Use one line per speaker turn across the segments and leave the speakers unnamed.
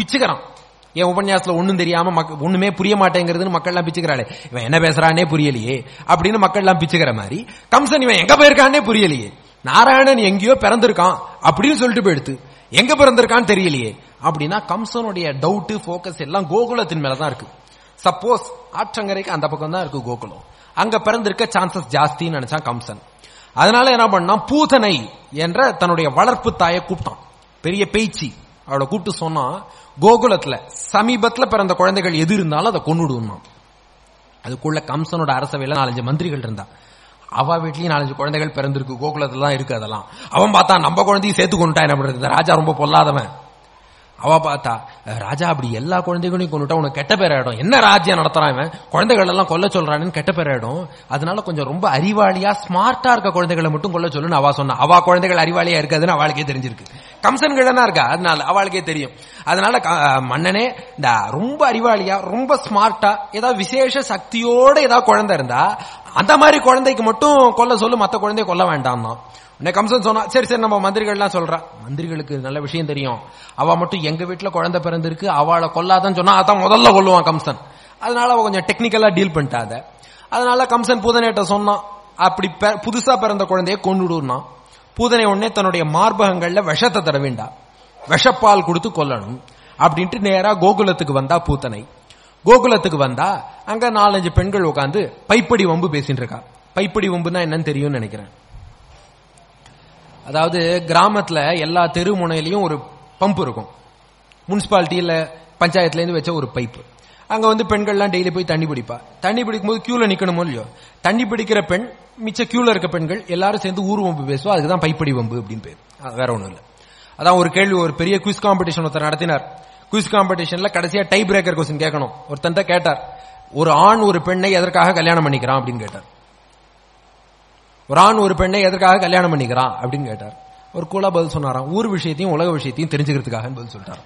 பிச்சுக்கிறான். என் உபன்யாசத்துல ஒண்ணும் தெரியாம மக் ஒண்ணுமே புரிய மாட்டேங்கிறதுன்னு மக்கள் எல்லாம் பிச்சுக்கிறாளே. இவன் என்ன பேசுறானே புரியலையே. அப்படின்னு மக்கள் எல்லாம் பிச்சுக்கிற மாதிரி கம்சன் இவன் எங்க போயிருக்கானே புரியலையே. நாராயணன் எங்கேயோ பிறந்திருக்கான் அப்படின்னு சொல்லிட்டு போயிடுத்து. எங்க பிறந்திருக்கான்னு தெரியலையே. அப்படின்னா கம்சனுடைய டவுட் ஃபோக்கஸ் எல்லாம் கோகுலத்தின் மேலதான் இருக்கு. சப்போஸ் ஆற்றங்கரைக்கு அந்த பக்கம் தான் இருக்கு கோகுலம். அங்க பிறந்திருக்க சான்சஸ் ஜாஸ்தின்னு நினைச்சான் கம்சன். அதனால என்ன பண்ணான்? பூதனை என்ற தன்னுடைய வளர்ப்பு தாயை கூப்பிட்டான். பெரிய பேச்சு அவளை கூப்பிட்டு சொன்னா கோகுலத்துல சமீபத்துல பிறந்த குழந்தைகள் எது இருந்தாலும் அதை கொண்டுடுவான் அதுக்குள்ள கம்சனோட அரசவையில நாலஞ்சு மந்திரிகள் இருந்தா. அவ வீட்லயும் நாலஞ்சு குழந்தைகள் பிறந்திருக்கு கோகுலத்துல தான் இருக்கு அதெல்லாம். அவன் பார்த்தா நம்ம குழந்தையும் சேர்த்து கொண்டுட்டா என்ன பண்றது? ராஜா ரொம்ப பொல்லாதவன். அவ பார்த்தா ராஜா அப்படி எல்லா குழந்தைகளையும் கொண்டுட்டா உனக்கு கெட்ட பேர் ஆயிடும். என்ன ராஜ்யம் நடத்துறான் இவன்? குழந்தைகள் எல்லாம் கொல்ல சொல்றான்னு கெட்ட பேர் ஆயிடும். அதனால கொஞ்சம் ரொம்ப அறிவாளியா ஸ்மார்ட்டா இருக்க குழந்தைகளை மட்டும் கொல்ல சொல்லுன்னு அவ சொன்னா. அவ குழந்தைகள் அறிவாளியா இருக்காதுன்னு அவளுக்கே தெரிஞ்சிருக்கு. கம்சன்கள் தான் இருக்கா? அதனால அவளுக்கே தெரியும். அதனால க- மன்னனே இந்த ரொம்ப அறிவாளியா ரொம்ப ஸ்மார்ட்டா ஏதாவது விசேஷ சக்தியோட ஏதாவது குழந்தை இருந்தா அந்த மாதிரி குழந்தைக்கு மட்டும் கொல்ல சொல்லு மற்ற குழந்தைய கொல்ல வேண்டாம் தான் என்ன கம்சன் சொன்னா சரி சரி நம்ம மந்திரிகள்லாம் சொல்றா. மந்திரிகளுக்கு நல்ல விஷயம் தெரியும். அவ மட்டும் எங்க வீட்டுல குழந்தை பிறந்திருக்கு அவளை கொல்லாதான்னு சொன்னா அதான் முதல்ல கொள்ளுவான் கம்சன். அதனால அவ கொஞ்சம் டெக்னிக்கலா டீல் பண்ணிட்டாத. அதனால கம்சன் பூதனையிட்ட சொன்னான் அப்படி புதுசா பிறந்த குழந்தைய கொண்டுடுனா பூதனை உடனே தன்னுடைய மார்பகங்கள்ல விஷத்தை தடவிண்டா விஷப்பால் கொடுத்து கொல்லணும். அப்படின்ட்டு நேரா கோகுலத்துக்கு வந்தா பூத்தனை. கோகுலத்துக்கு வந்தா அங்க நாலஞ்சு பெண்கள் உட்காந்து பைப்படி வம்பு பேசிட்டு இருக்கா பைப்படி வம்புனா என்னன்னு தெரியும்னு நினைக்கிறேன். அதாவது கிராமத்துல எல்லா தெரு முனையிலையும் ஒரு பம்ப் இருக்கும். முனிசிபாலிட்டியில பஞ்சாயத்துலேருந்து வச்ச ஒரு பைப்பு. அங்க வந்து பெண்கள்லாம் டெய்லி போய் தண்ணி பிடிப்பா. தண்ணி பிடிக்கும் போது கியூல நிக்கணுமோ இல்லையோ? தண்ணி பிடிக்கிற பெண் மிச்ச கியூல இருக்க பெண்கள் எல்லாரும் சேர்ந்து ஊர் வம்பு பேசுவா அதுக்குதான் பைப்படி வம்பு அப்படின்னு பேர். வேற ஒன்றும் இல்லை. அதான் ஒரு கேள்வி ஒரு பெரிய குவிஸ் காம்படிஷன் ஒருத்தர் நடத்தினார். குவிஸ் காம்படிஷன்ல கடைசியா டை பிரேக்கர் கொஸ்டின் கேட்கணும். ஒருத்தன்ட்ட கேட்டார் ஒரு ஆண் ஒரு பெண்ணை எதற்காக கல்யாணம் பண்ணிக்கிறான்? அப்படின்னு கேட்டார். ஒரு ஆண் ஒரு பெண்ணை எதற்காக கல்யாணம் பண்ணிக்கிறான் அப்படின்னு கேட்டார். ஒரு கூலா பதில் சொன்னாராம். ஊர் விஷயத்தையும் உலக விஷயத்தையும் தெரிஞ்சுக்கிறதுக்காக பதில் சொல்லிட்டார்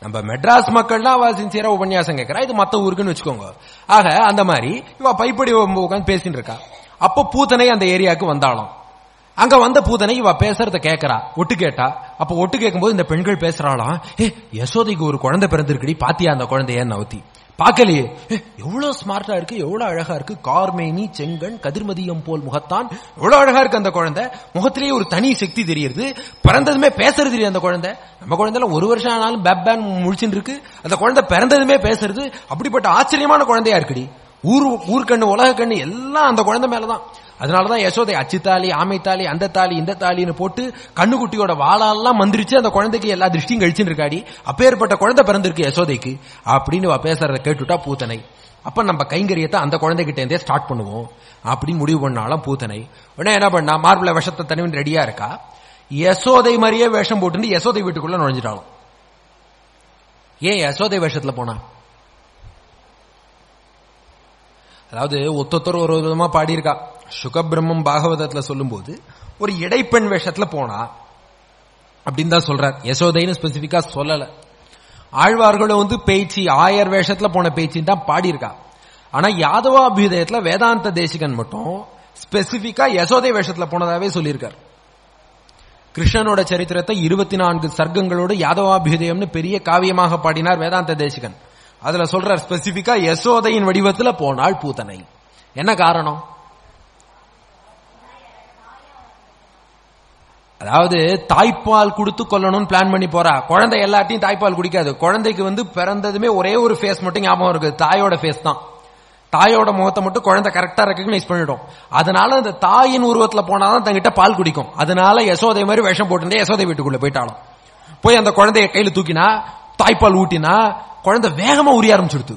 நம்ம மெட்ராஸ் மக்கள்லாம் அவ சின்சியரா உபன்யாசம் கேட்கறா இது மத்த ஊருக்குன்னு வச்சுக்கோங்க. ஆக அந்த மாதிரி இவ பைப்படி உட்காந்து பேசிட்டு இருக்கா. அப்ப பூத்தனை அந்த ஏரியாவுக்கு வந்தாலும் அங்க வந்த பூதனை இவ பேசுறத கேட்கறா ஒட்டு கேட்டா. அப்ப ஒட்டு கேட்கும்போது இந்த பெண்கள் பேசுறாளாம். ஏ யசோதைக்கு ஒரு குழந்தை பிறந்திருக்கடி பாத்தியா அந்த குழந்தைய நவத்தி. பார்க்கலையே. எவ்வளவு ஸ்மார்ட்டா இருக்கு எவ்வளவு அழகா இருக்கு. கார்மேனி செங்கன் கதிர்மதியம் போல் முகத்தான். எவ்வளவு அழகா இருக்கு அந்த குழந்தை. முகத்திலேயே ஒரு தனி சக்தி தெரியுது. பிறந்ததுமே பேசுறது தெரியும் அந்த குழந்தை. நம்ம குழந்தைல ஒரு வருஷம் ஆனாலும் பேப்பேன் முழிச்சுட்டு இருக்கு. அந்த குழந்தை பிறந்ததுமே பேசுறது. அப்படிப்பட்ட ஆச்சரியமான குழந்தையா இருக்குடி. ஊர் ஊர்க்கண்ணு உலக கண்ணு எல்லாம் அந்த குழந்தை மேலதான். அதனாலதான் யசோதை அச்சு தாலி ஆமை தாலி அந்த தாலி இந்த தாலின்னு போட்டு கண்ணுக்குட்டியோட வாழாலாம் மந்திரிச்சு அந்த குழந்தைக்கு எல்லா திருஷ்டியும் கழிச்சுட்டு இருக்காடி. அப்பேற்பட்ட குழந்தை பிறந்திருக்கு யசோதைக்கு. அப்படின்னு பேசுறத கேட்டுட்டா பூத்தனை. அப்ப நம்ம கைங்கரியத்தை அந்த குழந்தைகிட்ட இருந்தே ஸ்டார்ட் பண்ணுவோம். அப்படின்னு முடிவு பண்ணாலும் பூத்தனை. உடனே என்ன பண்ணா மார்பிள விஷத்தை தனிவன் ரெடியா இருக்கா? யசோதை மாதிரியே வேஷம் போட்டு யசோதை வீட்டுக்குள்ள நுழைஞ்சிட்டாலும். ஏன் யசோதை வேஷத்துல போனா? அதாவது ஒத்தொத்தர் ஒரு விதமா பாடியிருக்கா. சுகபிரம்மம் பாகவதத்துல சொல்லும்போது ஒரு இடைப்பெண் வேஷத்துல போனா அப்படின்னு தான் சொல்றார். யசோதைன்னு ஸ்பெசிபிக்கா சொல்லல. ஆழ்வார்களும் வந்து பேச்சு ஆயர் வேஷத்துல போன பேச்சின்னு தான் பாடியிருக்கா. ஆனா யாதவாபியுதயத்துல வேதாந்த தேசிகன் மட்டும் ஸ்பெசிபிக்கா யசோதை வேஷத்துல போனதாவே சொல்லியிருக்கார். கிருஷ்ணனோட சரித்திரத்தை இருபத்தி நான்கு சர்க்கங்களோடு யாதவாபியுதயம்னு பெரிய காவியமாக பாடினார் வேதாந்த தேசிகன். அதுல சொல்றார் ஸ்பெசிபிக்கா யசோதையின் வடிவத்துல போனாள் பூத்தனை என்ன காரணம்? அதாவது தாய்ப்பால் கொடுத்து கொல்லணும்னு பிளான் பண்ணி போறா. குழந்தை எல்லாத்தையும் தாய்ப்பால் குடிக்காது. குழந்தைக்கு வந்து பிறந்ததுமே ஒரே ஒரு ஃபேஸ் மட்டும் ஞாபகம் இருக்குது தாயோட ஃபேஸ் தான். தாயோட முகத்தை மட்டும் குழந்தை கரெக்டா ரெக்கக்னைஸ் பண்ணிடும். அதனால அந்த தாயின் உருவத்துல போனாதான் தங்கிட்ட பால் குடிக்கும். அதனால யசோதை மாதிரி விஷம் போட்டு யசோதை வீட்டுக்குள்ள போயிட்டாலும். போய் அந்த குழந்தைய கையில தூக்கினா தாய்ப்பால் ஊட்டினா குழந்தை வேகமா உரிய ஆரம்பிச்சிடுது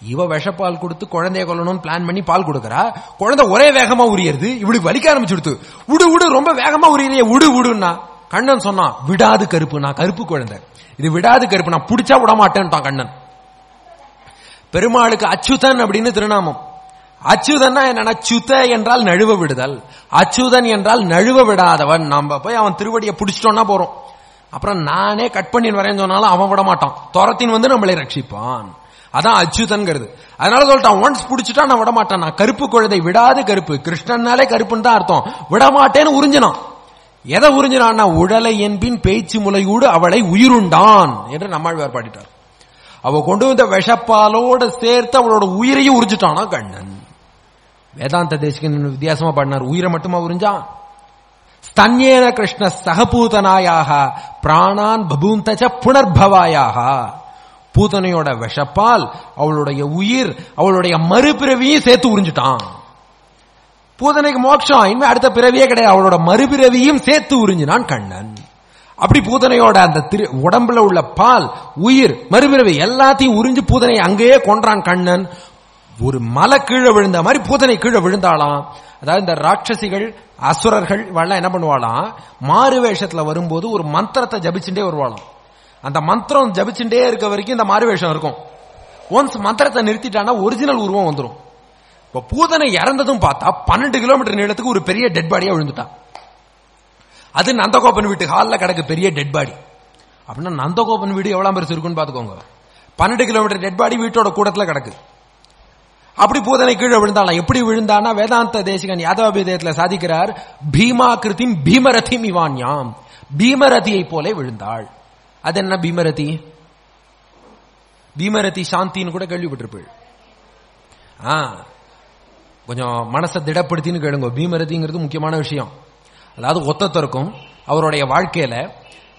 இவ விஷப்பால் கொடுத்து குழந்தைய கொல்லணும்னு பிளான் பண்ணி பால் கொடுக்கறா. குழந்தை ஒரே வேகமா உரியறது. இப்படி வலிக்க ஆரம்பிச்சுடுத்து உடு உடு ரொம்ப வேகமா உரியலையே உடு உடுன்னா. கண்ணன் சொன்னான் விடாது கருப்பு நான் கருப்பு குழந்தை. இது விடாது கருப்பு நான் பிடிச்சா விட மாட்டேன்ட்டான் கண்ணன். பெருமாளுக்கு அச்சுதன் அப்படின்னு திருநாமம். அச்சுதன்னா என்னன்னா சுத என்றால் நழுவ விடுதல். அச்சுதன் என்றால் நழுவ விடாதவன். நம்ம போய் அவன் திருவடியை பிடிச்சிட்டோம்னா போறோம். அப்புறம் நானே கட் பண்ணி வரேன்னு சொன்னாலும் அவன் விட மாட்டான் துரத்தின் வந்து நம்மளை ரட்சிப்பான். அதான் அச்சுதன்கிறது. அதனால சொல்லிட்டான் ஒன்ஸ் பிடிச்சிட்டா நான் விடமாட்டேன். நான் கருப்பு குழந்தை விடாது கருப்பு. கிருஷ்ணன்னாலே கருப்புன்னு தான் அர்த்தம். விடமாட்டேன்னு உறிஞ்சினான். எதை உறிஞ்சினான்னா உடலை என்பின் பேச்சு முலையூடு அவளை உயிருண்டான் என்று நம்மாழ்வார் பாடிட்டார். அவ கொண்டு வந்த விஷப்பாலோட சேர்த்து அவளோட உயிரையும் உறிஞ்சிட்டானா கண்ணன். வேதாந்த தேசிகன் வித்தியாசமா பாடினார். உயிரை மட்டுமா உறிஞ்சான் ஸ்தன்யேன கிருஷ்ண சகபூதனாயாக பிராணான் பபூந்தச்ச புனர்பவாயாக. பூதனையோட விஷப்பால் அவளுடைய உயிர் அவளுடைய மறுபிறவியும் சேர்த்து உறிஞ்சிட்டான். பூதனைக்கு மோட்சம் இனிமே அடுத்த பிறவியே கிடையாது. அவளோட மறுபிறவியும் சேர்த்து உறிஞ்சினான் கண்ணன். அப்படி பூதனையோட அந்த திரு உடம்புல உள்ள பால் உயிர் மறுபிறவி எல்லாத்தையும் உறிஞ்சு பூதனை அங்கேயே கொன்றான் கண்ணன். ஒரு மலை கீழே விழுந்த மாதிரி பூதனை கீழே விழுந்தாளாம். அதாவது இந்த ராட்சசிகள் அசுரர்கள் இவெல்லாம் என்ன பண்ணுவாளாம்? மாறு வேஷத்துல வரும்போது ஒரு மந்திரத்தை ஜபிச்சுட்டே வருவாளாம். அந்த மந்திரம் ஜபிச்சுட்டே இருக்க வரைக்கும் இந்த மாறு வேஷம் இருக்கும். ஒன்ஸ் மந்திரத்தை நிறுத்திட்டானா ஒரிஜினல் உருவம் வந்துடும் இப்ப பூதனை இறந்ததும் பார்த்தா பன்னெண்டு கிலோமீட்டர் நீளத்துக்கு ஒரு பெரிய டெட் பாடியா விழுந்துட்டான். அது நந்தகோபன் வீட்டு ஹாலில் கிடக்கு பெரிய டெட் பாடி அப்படின்னா நந்தகோபன் வீடு எவ்வளவு பெருசு இருக்குன்னு பாத்துக்கோங்க பன்னெண்டு கிலோமீட்டர் டெட் பாடி வீட்டோட கூடத்துல கிடக்கு. அப்படி பூதனை கீழே விழுந்தாலாம் எப்படி விழுந்தானா வேதாந்த தேசிகன் யாதவாபிதயத்தில் சாதிக்கிறார் பீமா கிருத்திம் பீமரதி இவான்யாம். பீமரதியை போல விழுந்தாள். அது என்ன பீமரதி? பீமரதி சாந்தின்னு கூட கேள்விப்பட்டிருப்பீள். ஆ கொஞ்சம் மனசை திடப்படுத்தின்னு கேளுங்க. பீமரதிங்கிறது முக்கியமான விஷயம். அதாவது ஒத்தத்தருக்கும் அவருடைய வாழ்க்கையில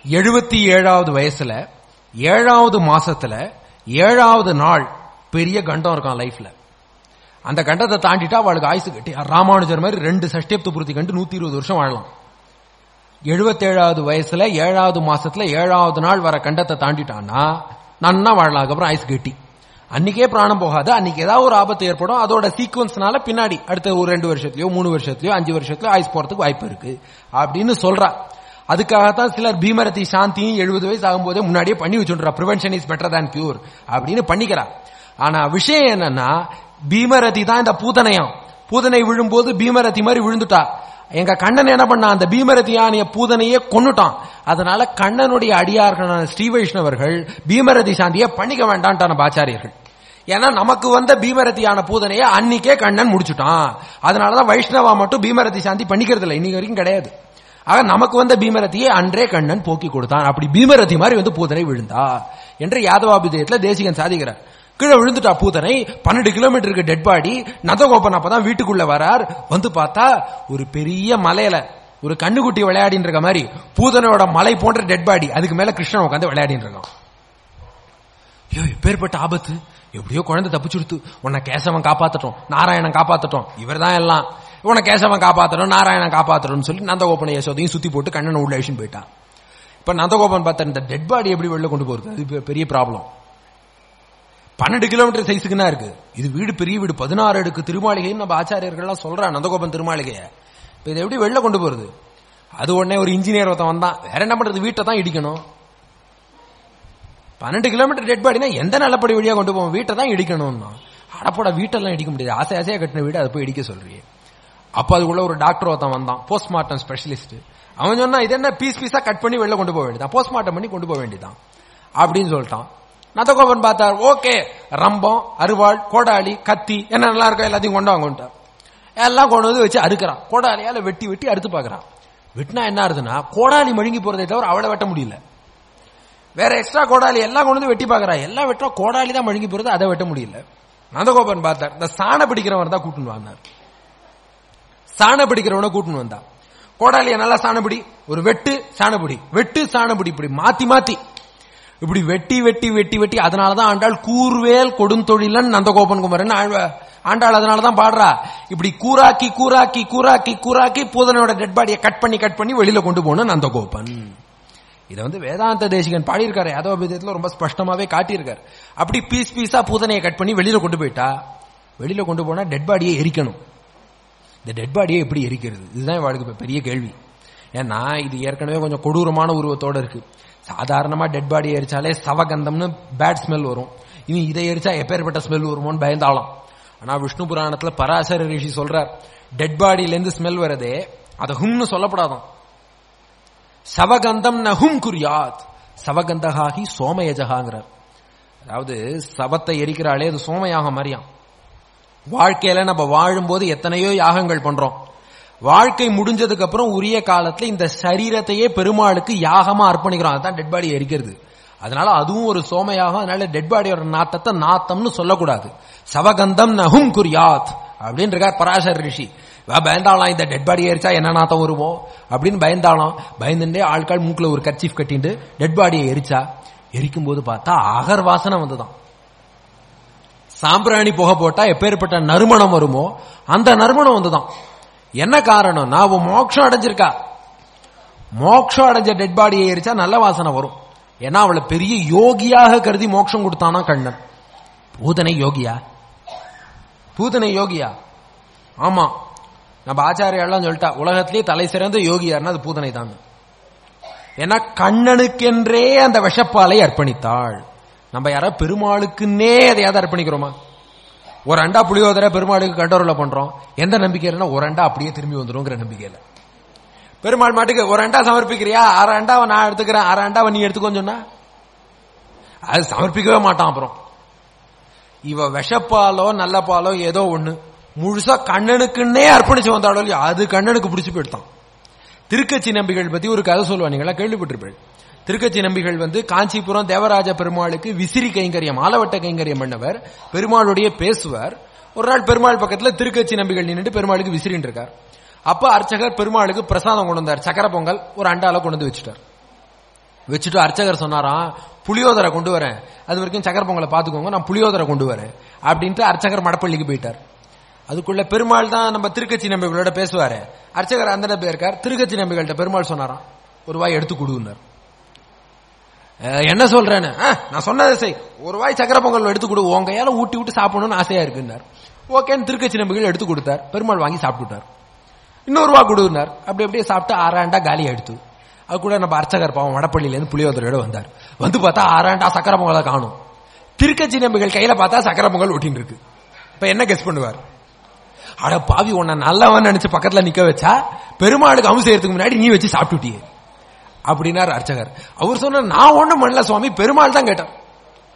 எழுபத்தி ஏழாவது வயசுல ஏழாவது மாசத்துல ஏழாவது நாள் பெரிய கண்டம் இருக்கான் லைஃப்ல. அந்த கண்டத்தை தாண்டிட்டா அவளுக்கு ஆயுசு கட்டி ராமானுஜர் மாதிரி ரெண்டு சஷ்டியப்து பூர்த்தி கண்டு நூத்தி இருபது வருஷம் வாழலாம். எழுபத்தேழாவது வயசுல ஏழாவது மாசத்துல ஏழாவது நாள் வர கண்டத்தை தாண்டிட்டான்னா நன்னா வாழலாம் அதுக்கப்புறம் ஐஸ் கட்டி. அன்னைக்கே பிராணம் போகாது. அன்னைக்கு ஏதாவது ஒரு ஆபத்து ஏற்படும். அதோட சீக்வன்ஸ்னால பின்னாடி அடுத்த ஒரு ரெண்டு வருஷத்துலயோ மூணு வருஷத்துலயோ அஞ்சு வருஷத்துலயோ ஐஸ் போறதுக்கு வாய்ப்பு இருக்கு. அப்படின்னு சொல்றா. அதுக்காகத்தான் சிலர் பீமரதி சாந்தியும் எழுபது வயசு ஆகும்போதே முன்னாடியே பண்ணி வச்சுடுறா. Prevention is better than cure அப்படின்னு பண்ணிக்கிறா. ஆனா விஷயம் என்னன்னா பீமரதி தான் இந்த பூதனையம் பூதனை விழும்போது பீமரதி மாதிரி விழுந்துட்டா. எங்க கண்ணன் என்ன பண்ணான்? அந்த பீமரதியானிய பூதனையே கொன்னுட்டான். அதனால கண்ணனுடைய அடியார்களான ஸ்ரீ வைஷ்ணவர்கள் பீமரதி சாந்தியை பண்ணிக்க வேண்டான்ட்டான ஆச்சாரியர்கள் ஏன்னா நமக்கு வந்த பீமரதியான பூதனையை அன்னைக்கே கண்ணன் முடிச்சுட்டான். அதனாலதான் வைஷ்ணவா மட்டும் பீமரதி சாந்தி பண்ணிக்கிறது இல்லை இன்னைக்கு வரைக்கும் கிடையாது. ஆக நமக்கு வந்த பீமரதியை அன்றே கண்ணன் போக்கி கொடுத்தான். அப்படி பீமரதி மாதிரி வந்து பூதனை விழுந்தா. என்று யாதவாபிதயத்தில் தேசிகன் சாதிக்கிறார். கீழே விழுந்துட்டா பூதனை பன்னெண்டு கிலோமீட்டருக்கு டெட் பாடி நதகோபன் அப்பதான் வீட்டுக்குள்ள வரார். வந்து பார்த்தா ஒரு பெரிய மலையில ஒரு கண்ணுக்குட்டி விளையாடின்னு இருக்க மாதிரி பூதனோட மலை போன்ற டெட் பாடி அதுக்கு மேல கிருஷ்ணன் உட்காந்து விளையாடின்னு இருக்கான். ஐயோ எப்பேற்பட்ட ஆபத்து. எப்படியோ குழந்தை தப்பிச்சுடுத்து. உன்னை கேசவன் காப்பாத்தட்டும் நாராயணன் காப்பாத்தட்டும். இவர் தான் எல்லாம். உன்னை கேசவன் காப்பாத்தட்டும் நாராயணன் காப்பாத்தட்டும்னு சொல்லி நந்தகோபனை யசோதையும் சுத்தி போட்டு கண்ணனை உள்ள அழிச்சுன்னு போயிட்டான். இப்ப நந்தகோபன் பார்த்த இந்த டெட் பாடி எப்படி வெளில கொண்டு போறது அது பெரிய ப்ராப்ளம் பன்னெண்டு கிலோமீட்டர் சைஸுக்குன்னா இருக்கு? இது வீடு பெரிய வீடு பதினாறு அடுக்கு திருமாளிகைன்னு நம்ம ஆச்சாரியர்கள்லாம் சொல்றா நந்தகோபன் திருமாளிகைய. இப்போ இதை எப்படி வெளில கொண்டு போறது? அது உடனே ஒரு இன்ஜினியர் ஒருத்தன் வந்தான். வேற என்ன பண்றது? வீட்டை தான் இடிக்கணும். பன்னெண்டு கிலோமீட்டர் டெட் பாடினா எந்த நல்லப்படி வழியா கொண்டு போவோம்? வீட்டை தான் இடிக்கணும்னா. அடப்போட வீட்டெல்லாம் இடிக்க முடியாது. ஆசை ஆசையா கட்டின வீடு அதை போய் இடிக்க சொல்றியே அப்போ அதுக்குள்ள ஒரு டாக்டர் ஒருத்தன் வந்தான் போஸ்ட்மார்ட்டம் ஸ்பெஷலிஸ்ட் அவன் சொன்னா இது என்ன பீஸ் பீஸா கட் பண்ணி வெளில கொண்டு போக வேண்டியதான் போஸ்ட்மார்ட்டம் பண்ணி கொண்டு போக வேண்டியதான் அப்படின்னு சொல்லிட்டான். நந்தகோபன் பார்த்தார் ஓகே ரம்பம் அருவாள் கோடாளி கத்தி என்ன நல்லா இருக்கோ எல்லாத்தையும் கொண்டு வாங்கன்ட்டார் எல்லாம் கொண்டு வந்து வச்சு அறுக்கிறான். கோடாலியால வெட்டி வெட்டி அறுத்து பார்க்கறான். வெட்டினா என்ன ஆகுதுன்னா கோடாலி மழுங்கி போறதை தவிர அவளை வெட்ட முடியல. வேற எக்ஸ்ட்ரா கோடாலி எல்லாம் கொண்டு வந்து வெட்டி பார்க்கறா. எல்லாம் வெட்டினா கோடாலி தான் மழுங்கி போறது அதை வெட்ட முடியல. நந்தகோபன் பார்த்தார் இந்த சாண பிடிக்கிறவன் தான் கூட்டுன்னு வந்தார். சாண பிடிக்கிறவனை கூட்டுன்னு வந்தான். கோடாலிய நல்லா சாணப்பிடி ஒரு வெட்டு சாணப்பிடி வெட்டு சாணபிடி இப்படி மாத்தி மாத்தி. இப்படி வெட்டி வெட்டி வெட்டி வெட்டி அதனாலதான் ஆண்டாள் கூர்வேல் கொடுந்தொழிலன் நந்தகோபன் குமரன். ஆண்டாள் அதனாலதான் பாடுறா. இப்படி கூராக்கி கூராக்கி கூராக்கி கூராக்கி பூதனோட டெட் பாடியை கட் பண்ணி கட் பண்ணி வெளியில கொண்டு போன நந்தகோபன். இதை வந்து வேதாந்த தேசிகன் பாடியிருக்காரு. யாதவபீதத்துல ரொம்ப ஸ்பஷ்டமாவே காட்டியிருக்காரு. அப்படி பீஸ் பீஸா பூதனையை கட் பண்ணி வெளியில கொண்டு போயிட்டா. வெளியில கொண்டு போனா டெட் பாடியை எரிக்கணும். இந்த டெட் பாடியை எப்படி எரிக்கிறது? இதுதான் இவாளுக்கு பெரிய கேள்வி. ஏன்னா இது ஏற்கனவே கொஞ்சம் கொடூரமான உருவத்தோட இருக்கு. சாதாரணமா டெட் பாடி எரிச்சாலே சவகந்தம்னு பேட் ஸ்மெல் வரும். இனி இதை எரிச்சா எப்பேற்பட்ட ஸ்மெல் வருமோன்னு பயந்தாலும் ஆனா விஷ்ணு புராணத்துல பராசர ரிஷி சொல்றார் டெட் பாடியில இருந்து ஸ்மெல் வரதே அதை ஹும்னு சொல்லப்படாதான் சவகந்தம் ந ஹும் குறியாத் சவகந்தகாகி சோமயஜகாங்கிறார். அதாவது சவத்தை எரிக்கிறாளே அது சோமயாகம் மாதிரியாம். வாழ்க்கையில நம்ம வாழும்போது எத்தனையோ யாகங்கள் பண்றோம். வாழ்க்கை முடிஞ்சதுக்கு அப்புறம் உரிய காலத்துல இந்த சரீரத்தையே பெருமாளுக்கு யாகமா அர்ப்பணிக்கிறோம். அதுதான் டெட் பாடி எரிக்கிறது. அதனால அதுவும் ஒரு சோமயாகம். அதனால டெட் பாடியோட நாத்தத்தை நாத்தம்னு சொல்லக்கூடாது. சவகந்தம் நகும் குரியாத் அப்படின்னு இருக்கார் பராசர் ரிஷி. பயந்தாளாம் இந்த டெட் பாடி எரிச்சா என்ன நாத்தம் வருமோ? அப்படின்னு பயந்தாளாம். பயந்துட்டே ஆட்கள் மூக்கில் ஒரு கர்ச்சீஃப் கட்டிட்டு டெட் பாடியை எரிச்சா? எரிக்கும் போது பார்த்தா அகர் வாசனை வந்துதான். சாம்பிராணி புகை போட்டா எப்பேற்பட்ட நறுமணம் வருமோ? அந்த நறுமணம் வந்துதான். என்ன காரணம்? நான் உன் மோட்சம் அடைஞ்சிருக்கா? மோட்சம் அடைஞ்ச டெட் பாடியை எரிச்சா நல்ல வாசனை வரும். ஏன்னா அவளை பெரிய யோகியாக கருதி மோட்சம் கொடுத்தானா கண்ணன். பூதனை யோகியா? பூதனை யோகியா? ஆமா. நம்ம ஆச்சாரியெல்லாம் சொல்லிட்டா உலகத்திலேயே தலை சிறந்த யோகியார்னா அது பூதனை தான். ஏன்னா கண்ணனுக்கென்றே அந்த விஷப்பாலை அர்ப்பணித்தாள். நம்ம யாரா பெருமாளுக்குன்னே எதையாவது அர்ப்பணிக்கிறோமா? ஒரு அண்டா புளியோதரை பெருமாளுக்கு கண்டோரில் பண்றோம். எந்த நம்பிக்கையிலனா ஒரு அண்டா அப்படியே திரும்பி வந்துருங்கிற நம்பிக்கையில. பெருமாள் மாட்டுக்கு ஒரு அண்டா சமர்ப்பிக்கிறியா? அரை அண்டாவை நான் எடுத்துக்கிறேன். அரை அண்டாவை நீ எடுத்துக்கோன்னு சொன்னா? அது சமர்ப்பிக்கவே மாட்டான் அப்புறம். இவ விஷப்பாலோ நல்ல பாலோ ஏதோ ஒண்ணு. முழுசா கண்ணனுக்குன்னே அர்ப்பணிச்சு வந்தாலோ அது கண்ணனுக்கு பிடிச்சு போயிட்டான் திருக்கச்சி நம்பிகள் பத்தி ஒரு கதை சொல்லுவாங்க நீங்களா கேள்விப்பட்டிருப்பீள் திருக்கச்சி நம்பிகள் வந்து காஞ்சிபுரம் தேவராஜ பெருமாளுக்கு விசிறி கைங்கரியம் ஆலவட்ட கைங்கரியம் பண்ணவர். பெருமாளுடைய பேசுவார். ஒரு நாள் பெருமாள் பக்கத்தில் திருக்கச்சி நம்பிகள் நின்றுட்டு பெருமாளுக்கு விசிறின்னு இருக்கார். அப்ப அர்ச்சகர் பெருமாளுக்கு பிரசாதம் கொண்டு வந்தார். சக்கர பொங்கல் ஒரு அண்டால கொண்டு வந்து வச்சுட்டார். வச்சுட்டு அர்ச்சகர் சொன்னாராம் புளியோதரை கொண்டு வரேன். அது வரைக்கும் சக்கர பொங்கலை பாத்துக்கோங்க நான் புளியோதரை கொண்டு வரேன். அப்படின்ட்டு அர்ச்சகர் மடப்பள்ளிக்கு போயிட்டார். அதுக்குள்ள பெருமாள் தான் நம்ம திருக்கச்சி நம்பிகளோட பேசுவாரு. அர்ச்சகர் அந்த நம்பி இருக்கார் திருக்கச்சி நம்பிகள்கிட்ட பெருமாள் சொன்னாராம் ஒரு வாய் எடுத்து கொடுன்னார். என்ன சொல்றேன்னு? "ஆ, நான் சொன்னதை செய். ஒரு வாய் சக்கர பொங்கல் எடுத்து கொடு. உன் கையால ஊட்டி விட்டு சாப்பிடணும்னு ஆசையா இருக்குன்னார். ஓகேன்னு திருக்கச்சி நம்பிகள் எடுத்து கொடுத்தார். பெருமாள் வாங்கி சாப்பிட்டுட்டார். இன்னொரு ரூபா கொடுனார் அப்படி அப்படியே சாப்பிட்டு ஆறாண்டா காலி எடுத்து அது கூட நம்ம அர்ச்சகர் பாவம் வடப்பள்ளியிலேருந்து புளியோதரையோட வந்தார். வந்து பார்த்தா ஆறாண்டா சக்கர பொங்கலை காணும். திருக்கச்சி நம்பிகள் கையில பார்த்தா சக்கர பொங்கல் ஒட்டின்னு இருக்கு இப்ப என்ன கெஸ் பண்ணுவார்? அட பாவி உன்னை நல்லவன் நினைச்சு பக்கத்துல நிக்க வச்சா பெருமாளுக்கு அம்சம் செய்யறதுக்கு முன்னாடி நீ வச்சு சாப்பிட்டுட்டியே. அப்படின்னார் அர்ச்சகர். அவர் சொன்ன நான் ஒன்றும் பண்ணல சுவாமி பெருமாள் தான் கேட்டார்.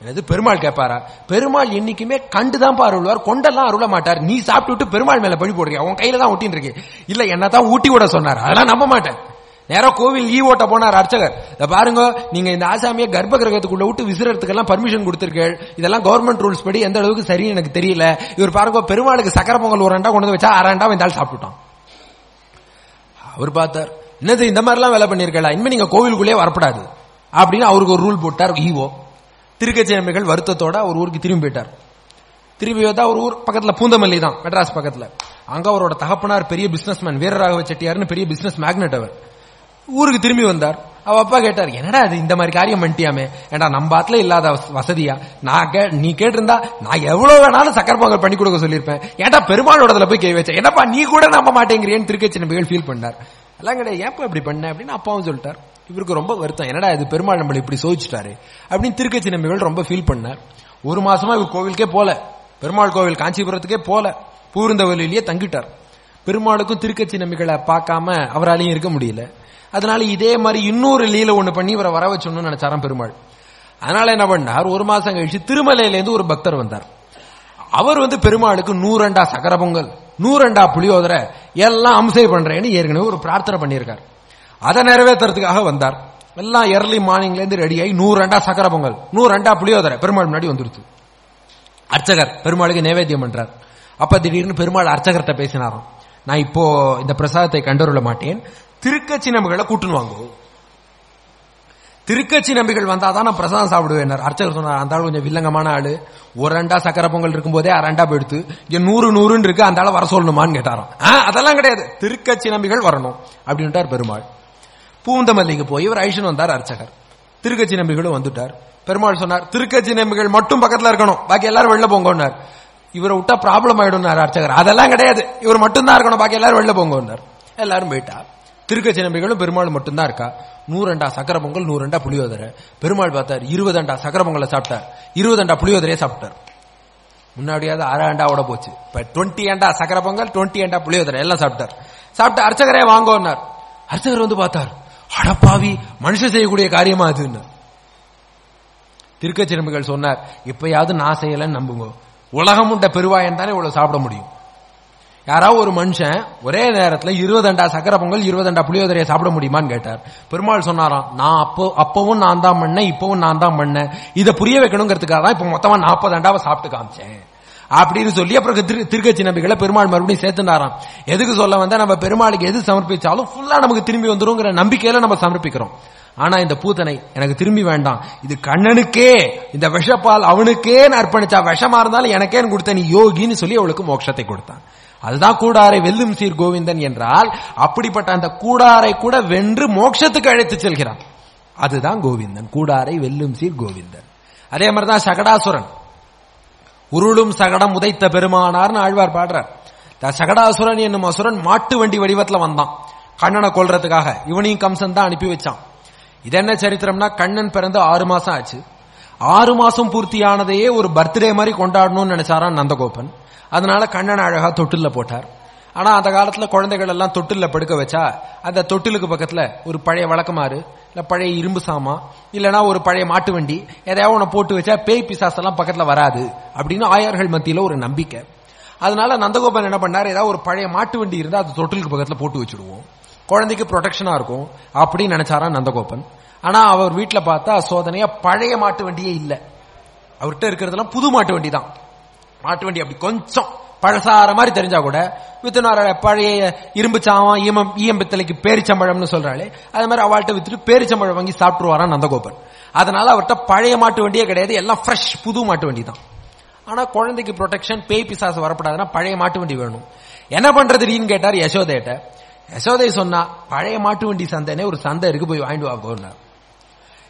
எனது பெருமாள் கேட்பாரா? பெருமாள் என்னைக்குமே கண்டுதான்ப்பா அருள்வார் கொண்டெல்லாம் அருள மாட்டார். நீ சாப்பிட்டு பெருமாள் மேல பழி போடுறியா? உன் கையில தான் ஒட்டின்னு இருக்கு. இல்ல என்னதான் ஊட்டி விட சொன்னார். அதெல்லாம் நம்ப மாட்டேன். நேரம் கோவில் ஈ ஓட்ட போனார் அர்ச்சகர். இதை பாருங்க நீங்க இந்த ஆசாமியை கர்ப்ப கிரகத்துக்குள்ள விட்டு விசிறதுக்கெல்லாம் பர்மிஷன் கொடுத்திருக்கீள் இதெல்லாம் கவர்மெண்ட் ரூல்ஸ் படி எந்த அளவுக்கு சரின்னு எனக்கு தெரியல. இவர் பாருங்க பெருமாளுக்கு சக்கர பொங்கல் ஒரு ரெண்டா கொண்டு வந்து வச்சா அரை ரெண்டா இந்த சாப்பிட்டுட்டான். அவர் பார்த்தார் என்னது இந்த மாதிரிலாம் வேலை பண்ணிருக்கலாம் இனிமே நீங்க கோவிலுக்குள்ளே வரப்படாது. அப்படின்னு அவருக்கு ஒரு ரூல் போட்டார் ஈவோ திருக்கச்சி நம்பிகள் வருத்தத்தோட ஒரு ஊருக்கு திரும்பி போயிட்டார். திரும்பி வந்தா ஒரு ஊர் பக்கத்துல பூந்தமல்லி தான் மெட்ராஸ் பக்கத்துல. அங்க அவரோட தகப்பனார் பெரிய பிசினஸ்மேன் வீரராகவ செட்டியார்னு பெரிய பிசினஸ் மேக்னெட் அவர். ஊருக்கு திரும்பி வந்தார். அவ அப்பா கேட்டார் என்னடா இது இந்த மாதிரி காரியம் பண்ணிட்டியாமே? ஏண்டா நம்ம ஆத்துல இல்லாத வசதியா? நான் கே நீ கேட்டிருந்தா நான் எவ்வளவு வேணாலும் சக்கர பொங்கல் பண்ணி கொடுக்க சொல்லியிருப்பேன். ஏன்டா பெருமாளோடதுல போய் கை வச்சேன் என்னப்பா நீ கூட நம்ப மாட்டேங்கிறியேன்னு திருக்கச்சி நம்பிகள் ஃபீல் பண்ணார். எல்லாம் கிடையாது. ஏப்பா இப்படி பண்ண? அப்படின்னு அப்பாவும் சொல்லிட்டார். இவருக்கு ரொம்ப வருத்தம். என்னடா இது பெருமாள் நம்மளை இப்படி சோதிச்சுட்டாரு? அப்படின்னு திருக்கச்சி நம்பிகள் ரொம்ப ஃபீல் பண்ணார். ஒரு மாசமா இவர் கோவிலுக்கே போல. பெருமாள் கோவில் காஞ்சிபுரத்துக்கே போல. பூர்ந்தவலிலேயே தங்கிட்டார். பெருமாளுக்கும் திருக்கச்சி நம்பிகளை பார்க்காம அவராலையும் இருக்க முடியல. அதனால இதே மாதிரி இன்னொரு லீல ஒண்ணு பண்ணி இவரை வர வச்சோம்னு நினைச்சாராம் பெருமாள். அதனால என்ன பண்ணார்? ஒரு மாசம் கழிச்சு திருமலையிலேருந்து ஒரு பக்தர் வந்தார். அவர் வந்து பெருமாளுக்கு நூறண்டா சக்கர பொங்கல் நூறண்டா புளியோதரை எல்லாம் அம்சை பண்றேன்னு ஏற்கனவே ஒரு பிரார்த்தனை பண்ணியிருக்கார். அதை நிறைவேற்றுறதுக்காக வந்தார். எல்லாம் எர்லி மார்னிங்லேருந்து ரெடியாகி ரெடி ஆகி நூறண்டா சக்கர பொங்கல் நூறண்டா புளியோதரை பெருமாள் முன்னாடி வந்துருச்சு அர்ச்சகர் பெருமாளுக்கு நைவேத்தியம் பண்றார். அப்ப திடீர்னு பெருமாள் அர்ச்சகர்கிட்ட பேசினாராம். நான் இப்போ இந்த பிரசாதத்தை கண்டருள மாட்டேன். திருக்கச்சி நம்பிகளை கூட்டுன்னு வாங்குவோம் திருக்கச்சி நம்பிகள் வந்தாதான் நான் பிரசாதம் சாப்பிடுவேன் அர்ச்சகர் சொன்னார் அந்த ஆள் கொஞ்சம் வில்லங்கமான ஆளு. ஒரு ரெண்டா சக்கரை பொங்கல் இருக்கும்போதே அரண்டா அண்டா போயிடுத்து இங்க நூறு நூறுன்னு இருக்கு அந்த ஆளை வர சொல்லணுமான்னு கேட்டாராம். ஆ, அதெல்லாம் கிடையாது. திருக்கச்சி நம்பிகள் வரணும். அப்படின்ட்டார் பெருமாள். பூந்தமல்லிக்கு போய் இவர் ஐஷன் வந்தார் அர்ச்சகர். திருக்கச்சி நம்பிகளும் வந்துட்டார். பெருமாள் சொன்னார் திருக்கச்சி நம்பிகள் மட்டும் பக்கத்துல இருக்கணும். பாக்கி எல்லாரும் வெளில போங்கன்னார். இவரை விட்டா ப்ராப்ளம் ஆயிடும்னார் அர்ச்சகர். அதெல்லாம் கிடையாது. இவர் மட்டும் தான் இருக்கணும். பாக்கி எல்லாரும் வெளில போங்கன்னார். எல்லாரும் போயிட்டா திருக்கச்சி நம்பிகளும் பெருமாள் மட்டும்தான் இருக்கா? நூறண்டா சக்கர பொங்கல் நூறண்டா புளியோதரை. பெருமாள் பார்த்தார் இருபதண்டா சக்கர பொங்கலை சாப்பிட்டார். இருபதண்டா புளியோதரையே சாப்பிட்டார். முன்னாடியாவது அரை அண்டாவோட போச்சு. இப்ப டுவெண்ட்டி அண்டா சக்கர பொங்கல் டுவெண்ட்டி அண்டா புளியோதரை எல்லாம் சாப்பிட்டார். சாப்பிட்டு அர்ச்சகரே வாங்கோன்னார். அர்ச்சகர் வந்து பார்த்தார் அடப்பாவி மனுஷன் செய்யக்கூடிய காரியமா அதுன்னு திருக்கச்சிரம்புகள் சொன்னார் இப்பயாவது நான் செய்யலன்னு நம்புங்க. உலகம் உண்ட பெருவாயன் தானே இவ்வளவு சாப்பிட முடியும். யாராவது ஒரு மனுஷன் ஒரே நேரத்துல இருபதண்டா சக்கரை பொங்கல் இருபதண்டா புளியோதரையை சாப்பிட முடியுமான்னு கேட்டார். பெருமாள் சொன்னாராம் நான் அப்போ அப்பவும் நான் தான் பண்ணேன் இப்பவும் நான் தான் பண்ணேன் இதை புரிய வைக்கணுங்கிறதுக்காக தான் இப்போ மொத்தமா நாற்பது அண்டாவை சாப்பிட்டு காமிச்சேன். அப்படின்னு சொல்லி அப்புறம் திரு திருக்கட்சி நம்பிகளை பெருமாள் மறுபடியும் சேர்த்துனாராம். எதுக்கு சொல்ல வந்தா நம்ம பெருமாளுக்கு எது சமர்ப்பிச்சாலும் ஃபுல்லா நமக்கு திரும்பி வந்துருங்கிற நம்பிக்கையில நம்ம சமர்ப்பிக்கிறோம். ஆனா இந்த பூத்தனை எனக்கு திரும்பி வேண்டாம். இது கண்ணனுக்கே இந்த விஷப்பால் அவனுக்கே அர்ப்பணிச்சா விஷமா இருந்தாலும் எனக்கே கொடுத்த நீ யோகின்னு சொல்லி அவளுக்கு மோட்சத்தை கொடுத்தான். அதுதான் கூடாரை வெல்லும் சீர் கோவிந்தன் என்றால் அப்படிப்பட்ட அந்த கூடாரை கூட வென்று மோட்சத்துக்கு அழைத்து செல்கிறான். அதுதான் கோவிந்தன் கூடாரை வெல்லும் சீர் கோவிந்தன். அதே மாதிரிதான் சகடாசுரன். உருளும் சகடம் உதைத்த பெருமானார்னு ஆழ்வார் பாடுறார். த சகடாசுரன் என்னும் அசுரன் மாட்டு வண்டி வடிவத்தில் வந்தான். கண்ணனை கொல்றதுக்காக இவனையும் கம்சன் தான் அனுப்பி வச்சான். இது என்ன சரித்திரம்னா கண்ணன் பிறந்து ஆறு மாசம் ஆச்சு. ஆறு மாசம் பூர்த்தியானதையே ஒரு பர்த்டே மாதிரி கொண்டாடணும்னு நினைச்சாரான் நந்தகோபன். அதனால கண்ணன் அழகா தொட்டில்ல போட்டார். ஆனா அந்த காலத்துல குழந்தைகள் எல்லாம் தொட்டில்ல படுக்க வச்சா அந்த தொட்டிலுக்கு பக்கத்துல ஒரு பழைய வழக்கமாறு இல்ல பழைய இரும்பு சாமா இல்லனா ஒரு பழைய மாட்டு வண்டி எதையாவது ஒண்ணு போட்டு வச்சா பேய் பிசாஸ் எல்லாம் பக்கத்துல வராது அப்படின்னு ஆயர்கள் மத்தியில ஒரு நம்பிக்கை. அதனால நந்தகோபன் என்ன பண்ணார்? ஏதாவது ஒரு பழைய மாட்டு வண்டி இருந்தா அது தொட்டிலுக்கு பக்கத்துல போட்டு வச்சிருவோம் குழந்தைக்கு ப்ரொடெக்ஷனா இருக்கும் அப்படின்னு நினைச்சாரா நந்தகோபன் ஆனா அவர் வீட்டுல பார்த்தா சோதனையா பழைய மாட்டு வண்டியே இல்ல. அவர்கிட்ட இருக்கிறதெல்லாம் புது மாட்டு வண்டி தான் மாட்டு வண்டி அப்படி கொஞ்சம் பழசார மாதிரி தெரிஞ்சா கூட வித்துனார பழைய இரும்பு சாவம் ஈமம் ஈயம்பித்தலைக்கு பேரிச்சம்பழம்னு சொல்றாளே அது மாதிரி அவள்கிட்ட வித்துட்டு பேரிச்சம்பழம் வாங்கி சாப்பிட்டுருவாரான் நந்தகோபன். அதனால அவர்கிட்ட பழைய மாட்டு வண்டியே கிடையாது எல்லாம் ஃப்ரெஷ் புது மாட்டு வண்டி தான் ஆனா குழந்தைக்கு ப்ரொடெக்ஷன் பேய் பிசாசு வரப்படாதுன்னா பழைய மாட்டு வண்டி வேணும். என்ன பண்றதுன்னு கேட்டார் யசோதையிட்ட யசோதை சொன்னா பழைய மாட்டு வண்டி சந்தைனே ஒரு சந்தை இருக்கு போய் வாங்கிட்டு வாங்க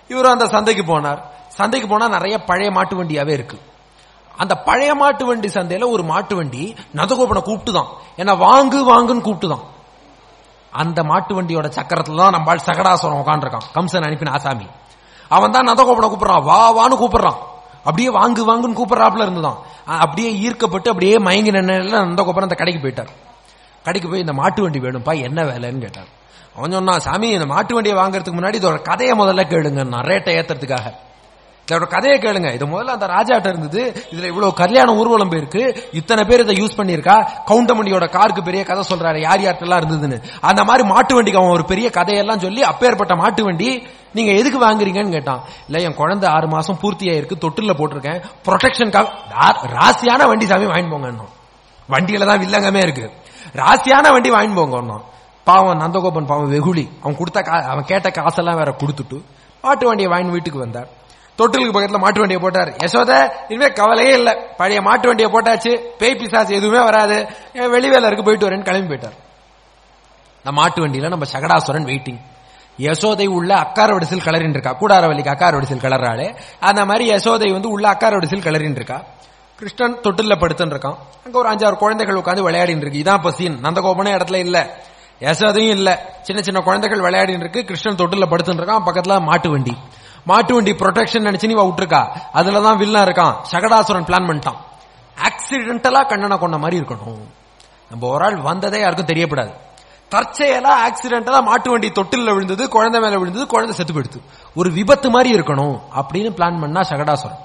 இவரும் அந்த சந்தைக்கு போனார். சந்தைக்கு போனா நிறைய பழைய மாட்டு வண்டியாவே இருக்கு. அந்த பழைய மாட்டு வண்டி சந்தையில ஒரு மாட்டு வண்டி நதகோபனை கூப்பிட்டுதான். என்ன வாங்கு வாங்குன்னு கூப்பிட்டுதான். அந்த மாட்டு வண்டியோட சக்கரத்துல தான் நம்ம சகடாசுரம் உட்காந்துருக்கான் கம்சன் அனுப்பின ஆசாமி. அவன் தான் நதகோபனை கூப்பிடுறான். வா வான்னு கூப்பிடுறான். அப்படியே வாங்கு வாங்குன்னு கூப்பிடுறாப்புல இருந்துதான். அப்படியே ஈர்க்கப்பட்டு அப்படியே மயங்கி நின்ன நந்தகோபுரம் அந்த கடைக்கு போயிட்டார். கடைக்கு போய் இந்த மாட்டு வண்டி வேணும்ப்பா என்ன வேலைன்னு கேட்டார். அவன் சொன்னா சாமி இந்த மாட்டு வண்டியை வாங்குறதுக்கு முன்னாடி இதோட கதையை முதல்ல கேளுங்க நான் ரேட்டை ஏத்துறதுக்காக. இதோட கதையை கேளுங்க. இது முதல்ல அந்த ராஜாட்ட இருந்தது. இதுல இவ்வளவு கல்யாண ஊர்வலம் போயிருக்கு. இத்தனை பேர் இதை யூஸ் பண்ணிருக்கா கவுண்டமணியோட காருக்கு பெரிய கதை சொல்றாரு. யார் யார்ட்டெல்லாம் இருந்ததுன்னு. அந்த மாதிரி மாட்டு வண்டிக்கு அவன் ஒரு பெரிய கதையெல்லாம் சொல்லி அப்பேற்பட்ட மாட்டு வண்டி நீங்க எதுக்கு வாங்குறீங்கன்னு கேட்டான். இல்ல என் குழந்தை ஆறு மாசம் பூர்த்தி ஆயிருக்கு தொட்டில போட்டிருக்கேன் ப்ரொடெக்ஷனுக்காக ராசியான வண்டி சாமி வாங்கி போங்க வண்டியில தான் வில்லங்கமே இருக்கு. ராசியான வண்டி வாங்கி போங்க பாவம் நந்தகோபன் பாவம் வெகுளி. அவன் கொடுத்த அவன் கேட்ட காசெல்லாம் வேற கொடுத்துட்டு மாட்டு வண்டியை வாங்கி வீட்டுக்கு வந்தார். தொட்டிலுக்கு பக்கத்துல மாட்டு வண்டியை போட்டார். யசோத இனிமே கவலையே இல்லை. பழைய மாட்டு வண்டியை போட்டாச்சு. பேய் பிசாசு எதுவுமே வராது. வெளி வேலருக்கு போயிட்டு வரேன்னு கிளம்பி போயிட்டார். இந்த மாட்டு வண்டியில நம்ம சகடாசுரன் வெயிட்டிங் யசோதை உள்ள அக்கார வடிசில் கலரின் இருக்கா? கூடாரவல்லிக்கு அக்கார வடிசில் கலர்றாளே அந்த மாதிரி யசோதை வந்து உள்ள அக்கார வடிசில் கலரின் இருக்கா? கிருஷ்ணன் தொட்டில படுத்துன்னு இருக்கான். அங்க ஒரு அஞ்சாறு குழந்தைகள் உட்காந்து விளையாடின்னு இருக்கு. இதான் இப்ப சீன் நந்தகோபனே இடத்துல இல்ல. யசோதையும் இல்ல. சின்ன சின்ன குழந்தைகள் விளையாடின்னு இருக்கு. கிருஷ்ணன் தொட்டில படுத்துன்னு இருக்கான். பக்கத்துல மாட்டு வண்டி. மாட்டு வண்டி ப்ரொடெக்ஷன் நினைச்சு நீ விட்டுருக்கா? அதுலதான் வில்லா இருக்கான். சகடாசுரன் பிளான் பண்ணிட்டான். ஆக்சிடென்டலா கண்ணனை கொண்ட மாதிரி இருக்கணும். நம்ம ஒரு ஆள் வந்ததே யாருக்கும் தெரியப்படாது. தற்செயலா ஆக்சிடென்டலா மாட்டு வண்டி தொட்டில விழுந்தது குழந்தை மேல விழுந்தது குழந்தை செத்து போயிடுது. ஒரு விபத்து மாதிரி இருக்கணும் அப்படின்னு பிளான் பண்ணா சகடாசுரன்.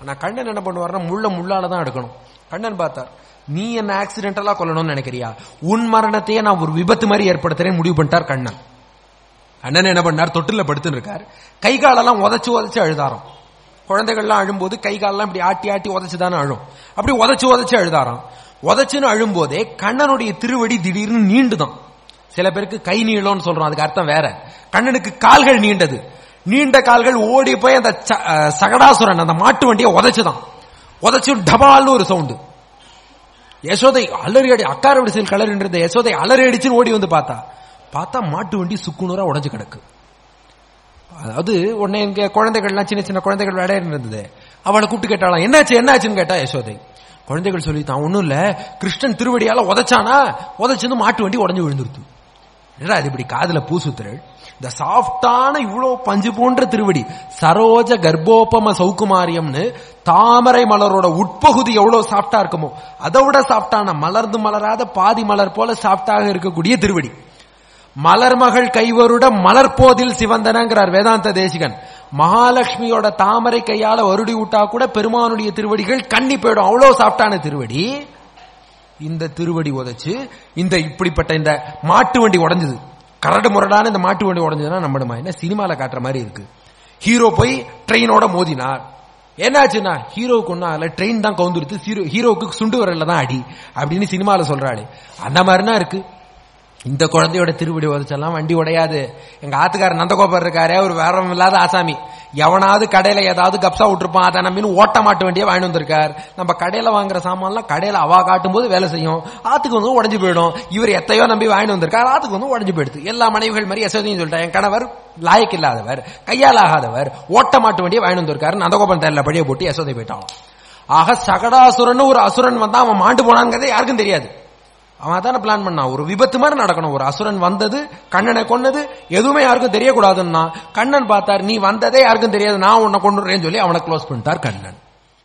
ஆனா கண்ணன் என்ன பண்ணுவார்னா முள்ள முள்ளால தான் எடுக்கணும். கண்ணன் பார்த்தார் நீ என்ன ஆக்சிடென்டலா கொல்லணும்னு நினைக்கிறியா? உன் மரணத்தையே நான் ஒரு விபத்து மாதிரி ஏற்படுத்துறேன் முடிவு பண்ணிட்டார் கண்ணன். அண்ணன் என்ன பண்ணார்? தொட்டில படுத்துன்னு இருக்கார். கை காலெல்லாம் உதச்சு உதச்சு அழுதாராம். குழந்தைகள்லாம் அழும்போது கை காலெல்லாம் இப்படி ஆட்டி ஆட்டி உதச்சு தானே அழும். அப்படி உதச்சு உதச்சு அழுதாராம். உதச்சுன்னு அழும்போதே கண்ணனுடைய திருவடி திடீர்னு நீண்டுதான். சில பேருக்கு கை நீளம்னு சொல்றோம் அதுக்கு அர்த்தம் வேற. கண்ணனுக்கு கால்கள் நீண்டது. நீண்ட கால்கள் ஓடி போய் அந்த சகடாசுரன் அந்த மாட்டு வண்டியை உதச்சுதான். உதச்சு டபால்னு ஒரு சவுண்டு யசோதை அலறி அடி அக்கார விடிசல் கலர் யசோதை அலறி அடிச்சுன்னு ஓடி வந்து பார்த்தா. பார்த்தா மாட்டு வண்டி சுக்குநூறா உடஞ்சு கிடக்கு. அதாவது உடனே இங்க குழந்தைகள்லாம் சின்ன சின்ன குழந்தைகள் விளையாடி இருந்தது. அவளை கூப்பிட்டு கேட்டாலாம் என்னாச்சு என்னாச்சுன்னு கேட்டா யசோதை. குழந்தைகள் சொல்லி தான் ஒண்ணும் இல்ல கிருஷ்ணன் திருவடியால உதச்சானா? உதச்சிருந்து மாட்டு வண்டி உடஞ்சு விழுந்துருது. ஏடா அது இப்படி காதல பூசுத்திரள் இந்த சாஃப்டான இவ்வளவு பஞ்சு போன்ற திருவடி சரோஜ கர்ப்போபம சௌகுமாரியம்னு தாமரை மலரோட உட்பகுதி எவ்வளவு சாஃப்டா இருக்குமோ அதை விட சாஃப்டான மலர்ந்து மலராத பாதி மலர் போல சாஃப்டாக இருக்கக்கூடிய திருவடி. மலர்மகள் கைவருட மலர்போதில் சிவந்தனங்கிறார் வேதாந்த தேசிகன். மகாலட்சுமியோட தாமரை கையால வருடி விட்டா கூட பெருமானுடைய திருவடிகள் கண்ணி போயிடும். அவ்வளவு சாப்பிட்டான திருவடி. இந்த திருவடி உதைச்சு இந்த இப்படிப்பட்ட இந்த மாட்டு வண்டி உடஞ்சது. கரடு முரடான இந்த மாட்டு வண்டி உடைஞ்சதுன்னா நம்மளுமா என்ன? சினிமால காட்டுற மாதிரி இருக்கு. ஹீரோ போய் ட்ரெயினோட மோதினார். என்னாச்சுன்னா ஹீரோவுக்கு ஒன்னும் அதுல ட்ரெயின் தான் கவுந்துருத்து ஹீரோ ஹீரோவுக்கு சுண்டு வரல தான் அடி அப்படின்னு சினிமால சொல்றாளே. அந்த மாதிரினா இருக்கு. இந்த குழந்தையோட திருப்படி உதச்செல்லாம் வண்டி உடையாது. எங்க ஆத்துக்காரர் நந்தகோபர் இருக்காரே ஒரு வேறம் இல்லாத ஆசாமி. எவனாவது கடையில ஏதாவது கப்சா விட்டுருப்பான் அதை நம்பின்னு ஓட்ட மாட்டு வண்டியை வாங்கி வந்திருக்கார். நம்ம கடையில வாங்குற சாமான்லாம் கடையில அவா காட்டும் போது வேலை செய்யும். ஆத்துக்கு வந்து உடஞ்சு போயிடும். இவர் எத்தையோ நம்பி வாங்கி வந்திருக்கார் ஆத்துக்கு வந்து உடஞ்சு போயிடுது. எல்லா மனைவிகள் மாதிரி எசோதையும் சொல்லிட்டேன் என் கணவர் லாயக்கு இல்லாதவர் கையால் ஆகாதவர் ஓட்ட மாட்டு வண்டியை வாங்கி வந்திருக்காரு நந்தகோபன் தேர்ல படியை போட்டு யசோதை போயிட்டான். ஆக சகடாசுரன் ஒரு அசுரன் வந்தா அவன் மாண்டு போனாங்கிறதே யாருக்கும் தெரியாது. அவன் தானே பிளான் பண்ணான் ஒரு விபத்து மாதிரி நடக்கணும். ஒரு அசுரன் வந்தது கண்ணனை கொன்னது எதுவுமே யாருக்கும் தெரியக்கூடாதுன்னா கண்ணன் பார்த்தார் நீ வந்ததே யாருக்கும் தெரியாது. நான் உன்னை கொண்டுறேன்னு சொல்லி அவனை க்ளோஸ் பண்ணிட்டார் கண்ணன்.